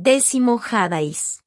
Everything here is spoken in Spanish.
Décimo Jadais.